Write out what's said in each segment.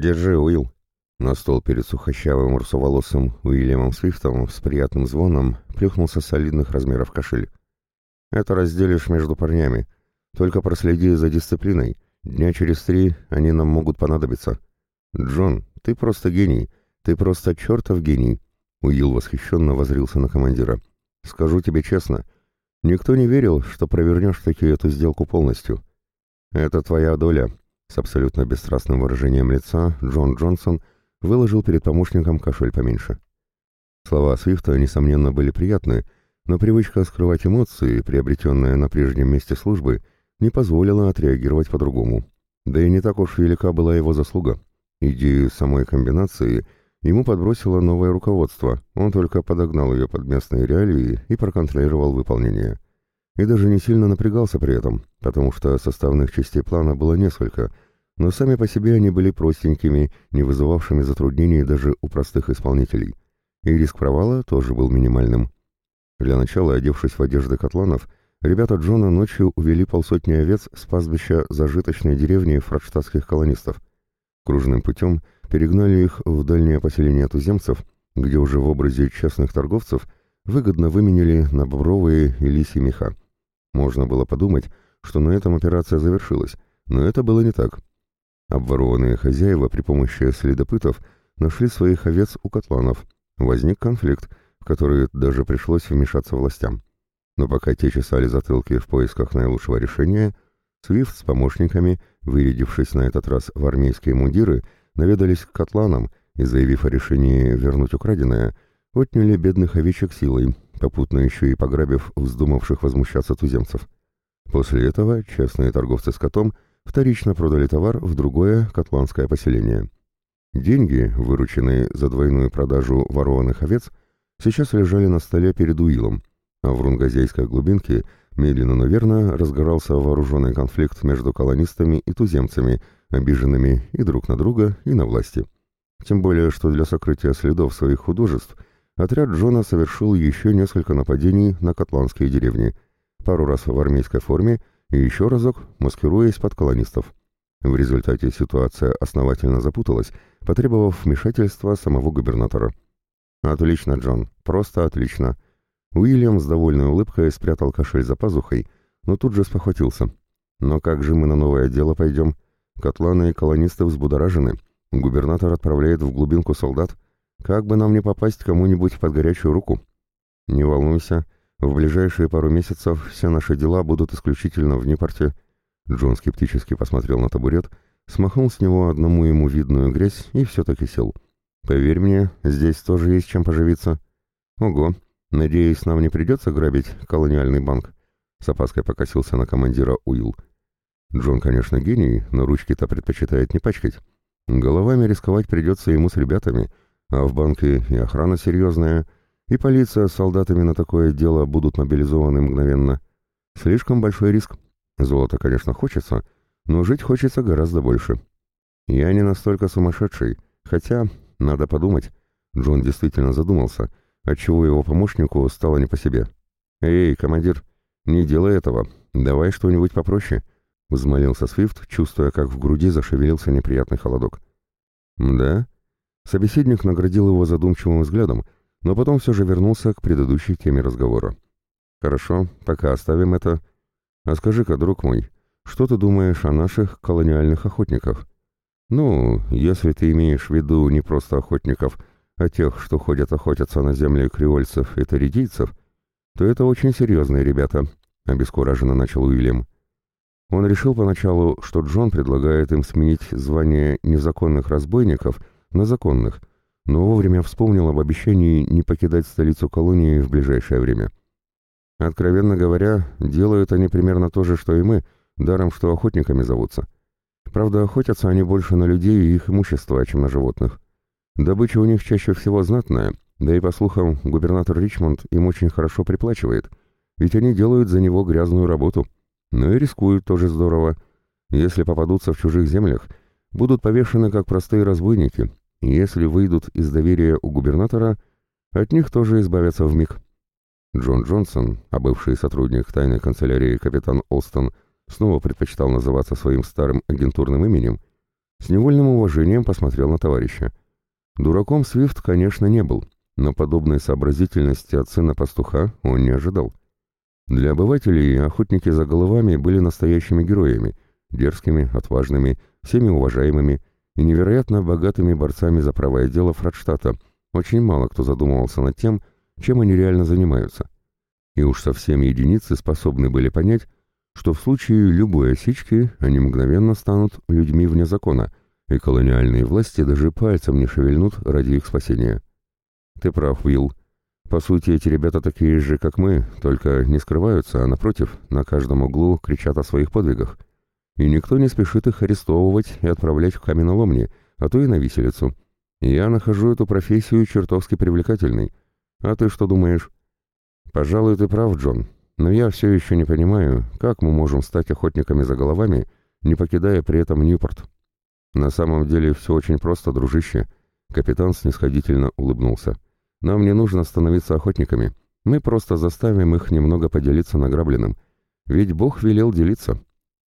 «Держи, Уилл». На стол перед сухощавым русоволосым Уильямом Свифтом с приятным звоном плюхнулся солидных размеров кошель. «Это разделишь между парнями. Только проследи за дисциплиной. Дня через три они нам могут понадобиться. Джон, ты просто гений. Ты просто чертов гений». Уилл восхищенно возрился на командира. «Скажу тебе честно, никто не верил, что провернешь таки эту сделку полностью. Это твоя доля». С абсолютно бесстрастным выражением лица Джон Джонсон выложил перед помощником кошель поменьше. Слова Свифта, несомненно, были приятны, но привычка скрывать эмоции, приобретенная на прежнем месте службы, не позволила отреагировать по-другому. Да и не так уж велика была его заслуга. Идею самой комбинации ему подбросило новое руководство, он только подогнал ее под местные реалии и проконтролировал выполнение. И даже не сильно напрягался при этом, потому что составных частей плана было несколько, но сами по себе они были простенькими, не вызывавшими затруднений даже у простых исполнителей. И риск провала тоже был минимальным. Для начала, одевшись в одежды котланов, ребята Джона ночью увели полсотни овец с пастбища зажиточной деревни фрадштадтских колонистов. Кружным путем перегнали их в дальнее поселение туземцев, где уже в образе честных торговцев выгодно выменили на бобровые и лисьи меха. Можно было подумать, что на этом операция завершилась, но это было не так. Обворованные хозяева при помощи следопытов нашли своих овец у котланов. Возник конфликт, в который даже пришлось вмешаться властям. Но пока те чесали затылки в поисках наилучшего решения, Свифт с помощниками, вырядившись на этот раз в армейские мундиры, наведались к котланам и, заявив о решении вернуть украденное, отняли бедных овечек силой, попутно еще и пограбив вздумавших возмущаться туземцев. После этого честные торговцы скотом вторично продали товар в другое котланское поселение. Деньги, вырученные за двойную продажу ворованных овец, сейчас лежали на столе перед Уилом, а в рунгазейской глубинке медленно, но верно разгорался вооруженный конфликт между колонистами и туземцами, обиженными и друг на друга, и на власти. Тем более, что для сокрытия следов своих художеств отряд Джона совершил еще несколько нападений на котланские деревни, пару раз в армейской форме и еще разок, маскируясь под колонистов. В результате ситуация основательно запуталась, потребовав вмешательства самого губернатора. «Отлично, Джон, просто отлично». Уильям с довольной улыбкой спрятал кошель за пазухой, но тут же спохватился. «Но как же мы на новое дело пойдем? Котланы и колонисты взбудоражены. Губернатор отправляет в глубинку солдат. Как бы нам не попасть кому-нибудь под горячую руку?» «Не волнуйся, в ближайшие пару месяцев все наши дела будут исключительно в Непорте». Джон скептически посмотрел на табурет, смахнул с него одному ему видную грязь и все-таки сел. Поверь мне, здесь тоже есть чем поживиться. Ого, надеюсь, нам не придется грабить колониальный банк. С опаской покосился на командира Уилл. Джон, конечно, гений, но ручки-то предпочитает не пачкать. Головами рисковать придется ему с ребятами, а в банке и охрана серьезная, и полиция с солдатами на такое дело будут мобилизованы мгновенно. Слишком большой риск. Золото, конечно, хочется, но жить хочется гораздо больше. Я не настолько сумасшедший, хотя надо подумать. Джон действительно задумался, отчего его помощнику стало не по себе. «Эй, командир, не делай этого. Давай что-нибудь попроще», — взмолился Свифт, чувствуя, как в груди зашевелился неприятный холодок. «Да?» Собеседник наградил его задумчивым взглядом, но потом все же вернулся к предыдущей теме разговора. «Хорошо, пока оставим это. А скажи-ка, друг мой, что ты думаешь о наших колониальных охотниках?» Ну, если ты имеешь в виду не просто охотников, а тех, что ходят охотятся на земли креольцев и таридийцев, то это очень серьезные ребята, — обескураженно начал Уильям. Он решил поначалу, что Джон предлагает им сменить звание незаконных разбойников на законных, но вовремя вспомнил об обещании не покидать столицу колонии в ближайшее время. Откровенно говоря, делают они примерно то же, что и мы, даром что охотниками зовутся. Правда, охотятся они больше на людей и их имущество, чем на животных. Добыча у них чаще всего знатная, да и, по слухам, губернатор Ричмонд им очень хорошо приплачивает, ведь они делают за него грязную работу. Но и рискуют тоже здорово. Если попадутся в чужих землях, будут повешены как простые разбойники, если выйдут из доверия у губернатора, от них тоже избавятся в миг. Джон Джонсон, а бывший сотрудник тайной канцелярии капитан Олстон, снова предпочитал называться своим старым агентурным именем, С невольным уважением посмотрел на товарища. Дураком Свифт, конечно, не был, но подобной сообразительности от сына пастуха он не ожидал. Для обывателей охотники за головами были настоящими героями, дерзкими, отважными, всеми уважаемыми и невероятно богатыми борцами за правое дело Фрадштадта. Очень мало кто задумывался над тем, чем они реально занимаются. И уж совсем единицы способны были понять, что в случае любой осечки они мгновенно станут людьми вне закона, и колониальные власти даже пальцем не шевельнут ради их спасения. Ты прав, Уилл. По сути, эти ребята такие же, как мы, только не скрываются, а напротив, на каждом углу кричат о своих подвигах. И никто не спешит их арестовывать и отправлять в каменоломни, а то и на виселицу. Я нахожу эту профессию чертовски привлекательной. А ты что думаешь? Пожалуй, ты прав, Джон, но я все еще не понимаю, как мы можем стать охотниками за головами, не покидая при этом Ньюпорт. На самом деле все очень просто, дружище. Капитан снисходительно улыбнулся. Нам не нужно становиться охотниками. Мы просто заставим их немного поделиться награбленным. Ведь Бог велел делиться.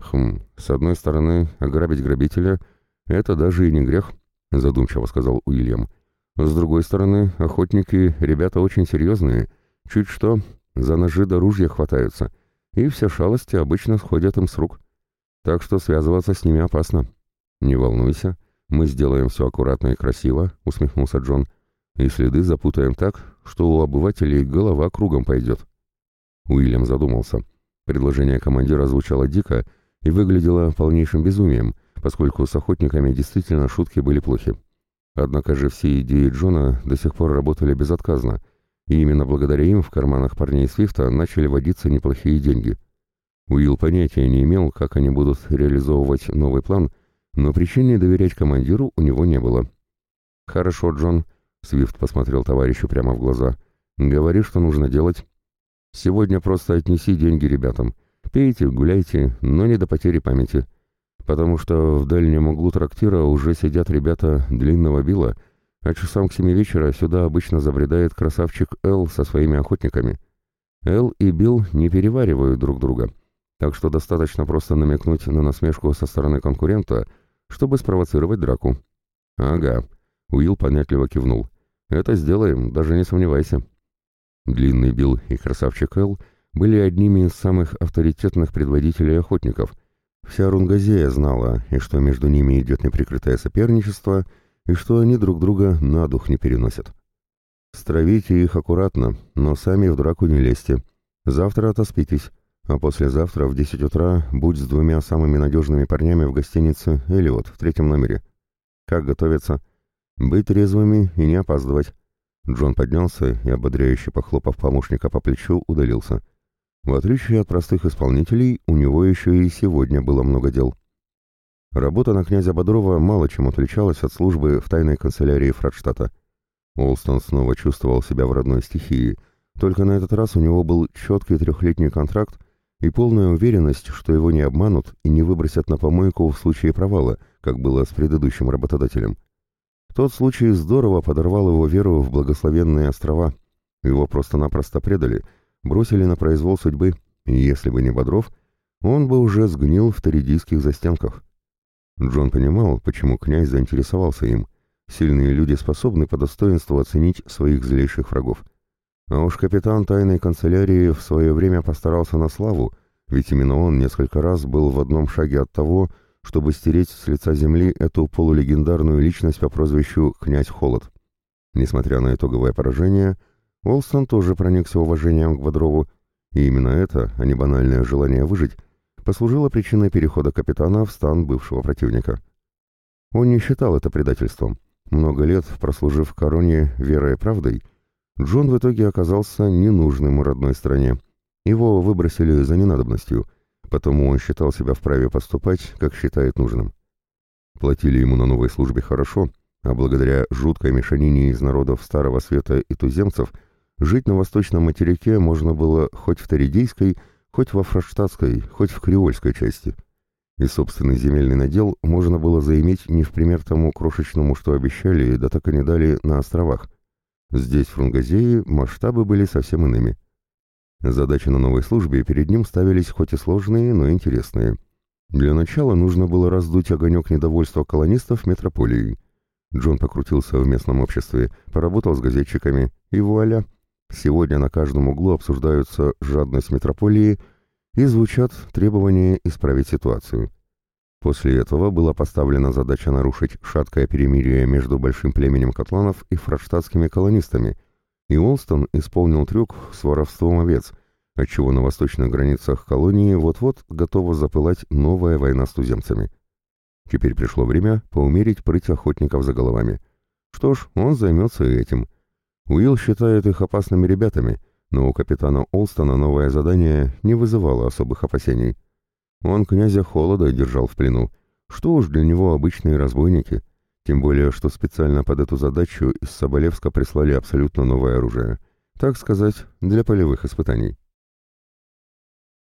Хм, с одной стороны, ограбить грабителя — это даже и не грех, задумчиво сказал Уильям. С другой стороны, охотники — ребята очень серьезные. Чуть что, за ножи до ружья хватаются, и все шалости обычно сходят им с рук. Так что связываться с ними опасно. «Не волнуйся, мы сделаем все аккуратно и красиво», — усмехнулся Джон. «И следы запутаем так, что у обывателей голова кругом пойдет». Уильям задумался. Предложение командира звучало дико и выглядело полнейшим безумием, поскольку с охотниками действительно шутки были плохи. Однако же все идеи Джона до сих пор работали безотказно, и именно благодаря им в карманах парней Свифта начали водиться неплохие деньги. Уилл понятия не имел, как они будут реализовывать новый план, но причины доверять командиру у него не было. «Хорошо, Джон», — Свифт посмотрел товарищу прямо в глаза, — «говори, что нужно делать. Сегодня просто отнеси деньги ребятам. Пейте, гуляйте, но не до потери памяти. Потому что в дальнем углу трактира уже сидят ребята длинного била — а часам к семи вечера сюда обычно забредает красавчик Эл со своими охотниками. Эл и Билл не переваривают друг друга, так что достаточно просто намекнуть на насмешку со стороны конкурента, чтобы спровоцировать драку. «Ага», — Уилл понятливо кивнул. «Это сделаем, даже не сомневайся». Длинный Билл и красавчик Эл были одними из самых авторитетных предводителей охотников. Вся Рунгазея знала, и что между ними идет неприкрытое соперничество — и что они друг друга на дух не переносят. Стравите их аккуратно, но сами в драку не лезьте. Завтра отоспитесь, а послезавтра в 10 утра будь с двумя самыми надежными парнями в гостинице «Элиот» в третьем номере. Как готовиться? Быть трезвыми и не опаздывать. Джон поднялся и, ободряюще похлопав помощника по плечу, удалился. В отличие от простых исполнителей, у него еще и сегодня было много дел. Работа на князя Бодрова мало чем отличалась от службы в тайной канцелярии Фрадштадта. Олстон снова чувствовал себя в родной стихии, только на этот раз у него был четкий трехлетний контракт и полная уверенность, что его не обманут и не выбросят на помойку в случае провала, как было с предыдущим работодателем. Тот случай здорово подорвал его веру в благословенные острова. Его просто-напросто предали, бросили на произвол судьбы, и если бы не Бодров, он бы уже сгнил в Торидийских застенках. Джон понимал, почему князь заинтересовался им. Сильные люди способны по достоинству оценить своих злейших врагов. А уж капитан тайной канцелярии в свое время постарался на славу, ведь именно он несколько раз был в одном шаге от того, чтобы стереть с лица земли эту полулегендарную личность по прозвищу «Князь Холод». Несмотря на итоговое поражение, Олстон тоже проникся уважением к Бодрову, и именно это, а не банальное желание выжить, послужило причиной перехода капитана в стан бывшего противника. Он не считал это предательством. Много лет, прослужив короне верой и правдой, Джон в итоге оказался ненужным родной стране. Его выбросили за ненадобностью, потому он считал себя вправе поступать, как считает нужным. Платили ему на новой службе хорошо, а благодаря жуткой мешанине из народов Старого Света и туземцев жить на восточном материке можно было хоть в Торидейской, хоть во фраштатской, хоть в креольской части. И собственный земельный надел можно было заиметь не в пример тому крошечному, что обещали, да так и не дали на островах. Здесь, в Фрунгазее, масштабы были совсем иными. Задачи на новой службе перед ним ставились хоть и сложные, но интересные. Для начала нужно было раздуть огонек недовольства колонистов метрополией. Джон покрутился в местном обществе, поработал с газетчиками, и вуаля! Сегодня на каждом углу обсуждаются жадность метрополии и звучат требования исправить ситуацию. После этого была поставлена задача нарушить шаткое перемирие между большим племенем котланов и фрадштадтскими колонистами, и Уолстон исполнил трюк с воровством овец, отчего на восточных границах колонии вот-вот готова запылать новая война с туземцами. Теперь пришло время поумерить прыть охотников за головами. Что ж, он займется этим. Уилл считает их опасными ребятами, но у капитана Олстона новое задание не вызывало особых опасений. Он князя Холода держал в плену. Что уж для него обычные разбойники. Тем более, что специально под эту задачу из Соболевска прислали абсолютно новое оружие. Так сказать, для полевых испытаний.